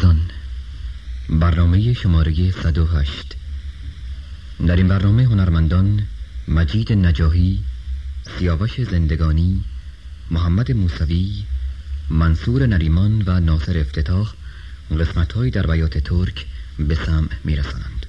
سربازان برنامه شماره 108 در این برنامه هنرمندان مجید نجاهی سیاوش زندگانی محمد موسوی منصور نریمان و ناصر افتتاح قسمت در بیات ترک به سمع میرسانند.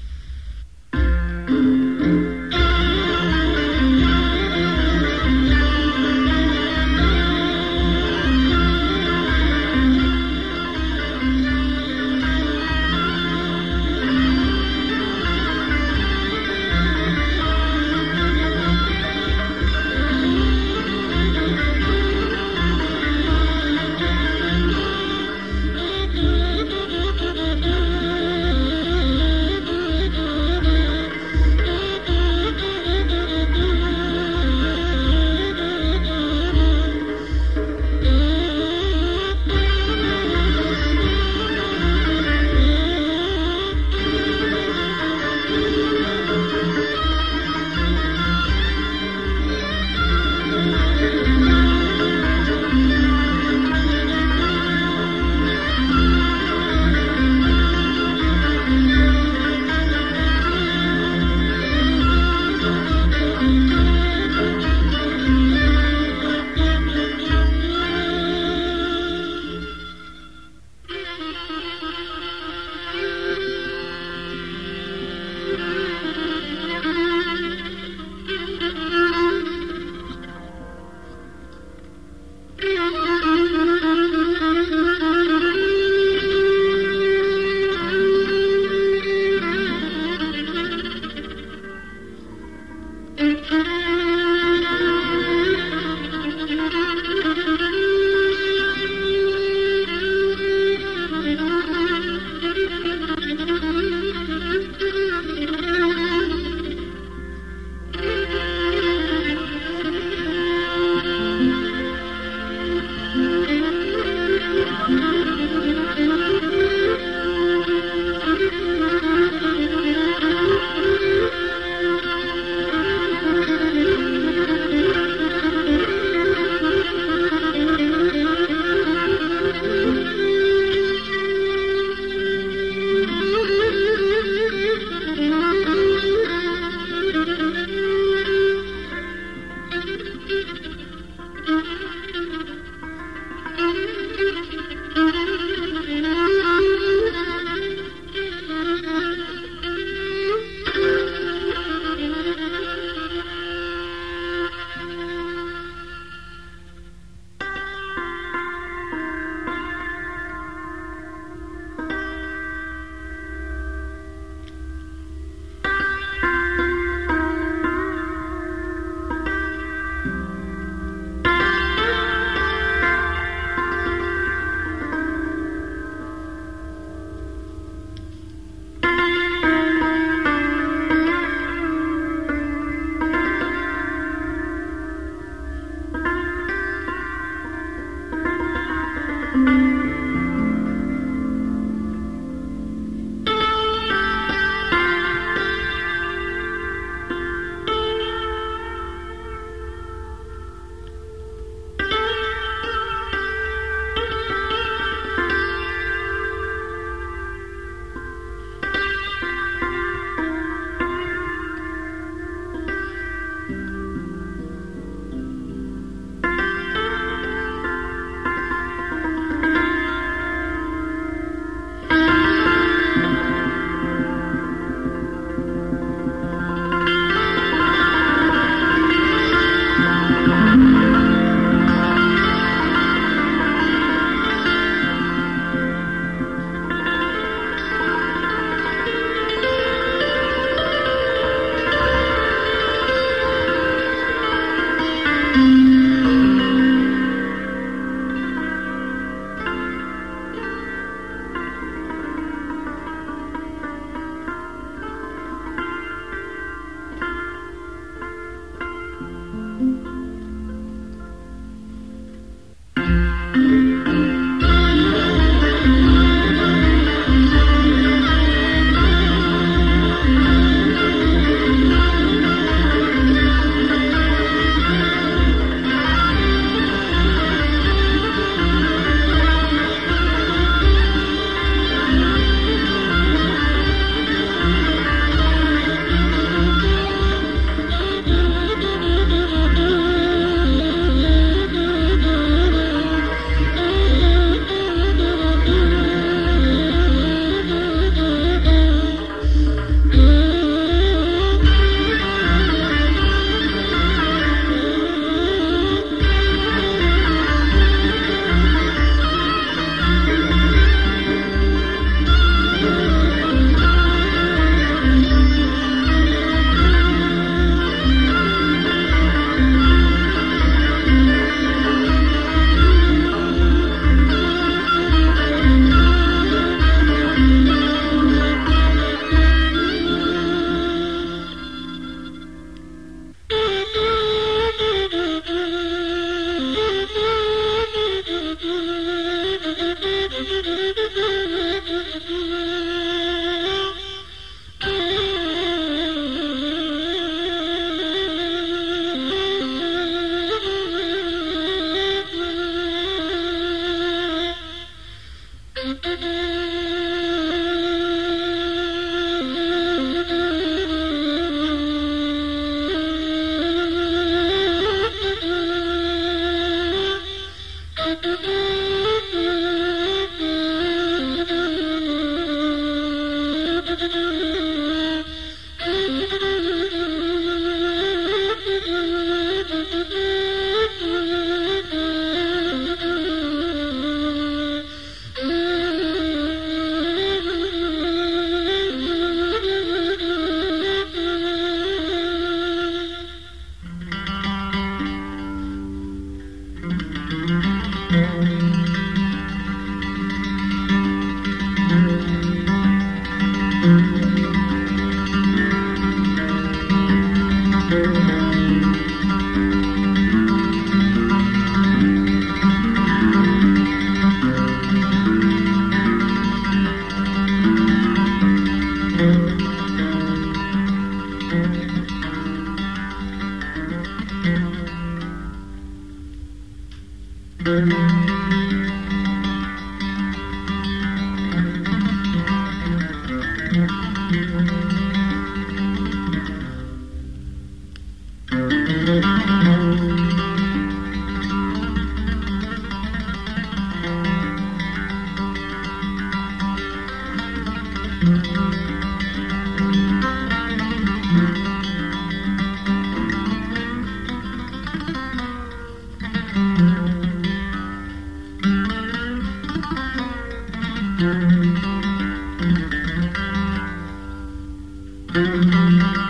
Mm-hmm.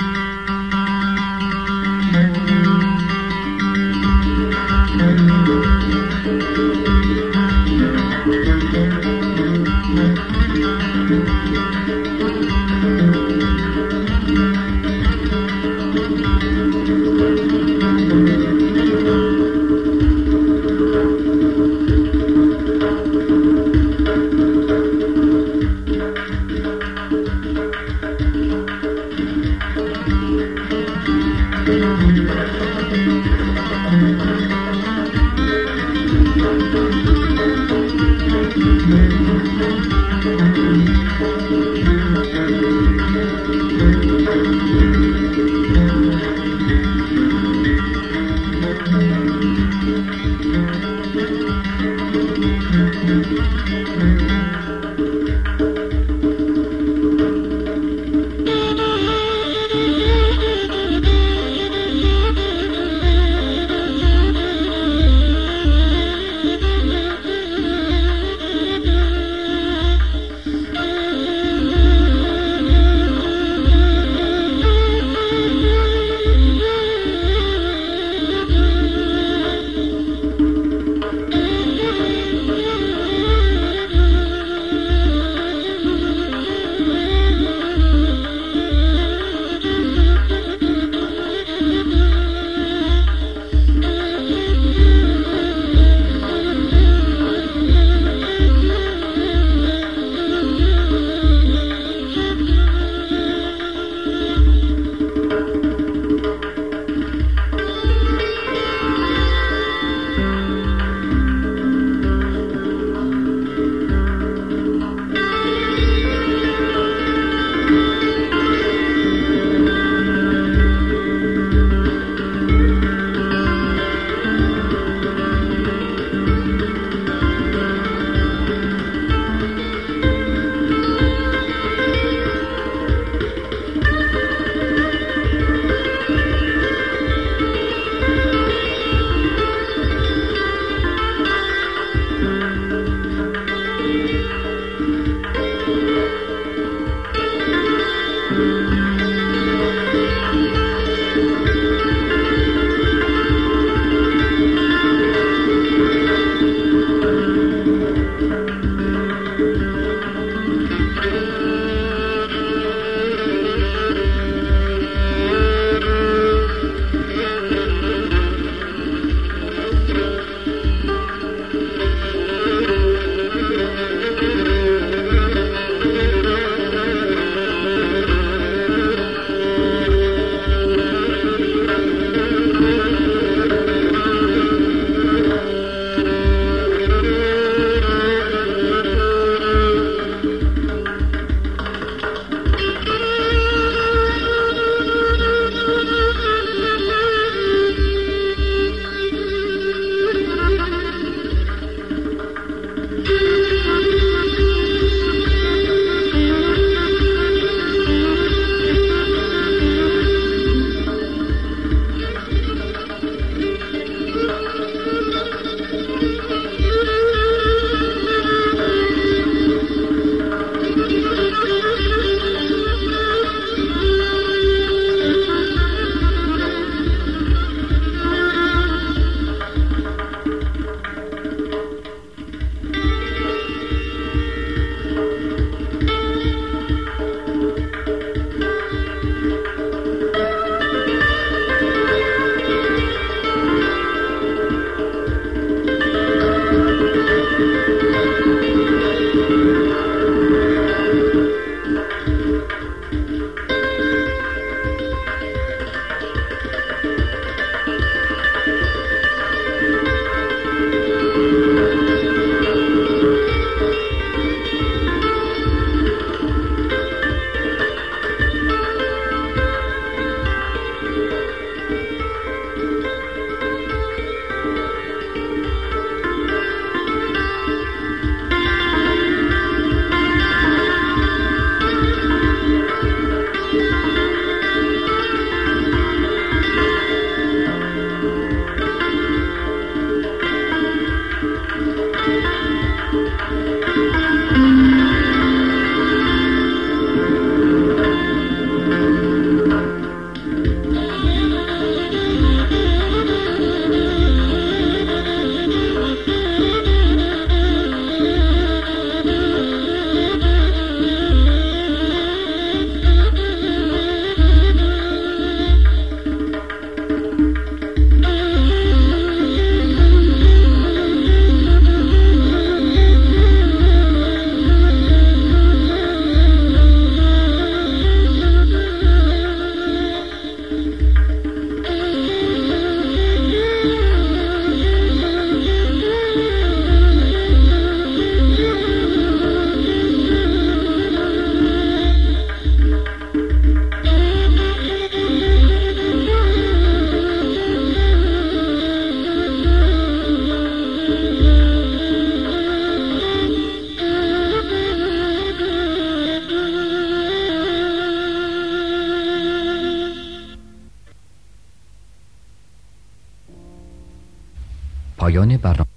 پایان برنامه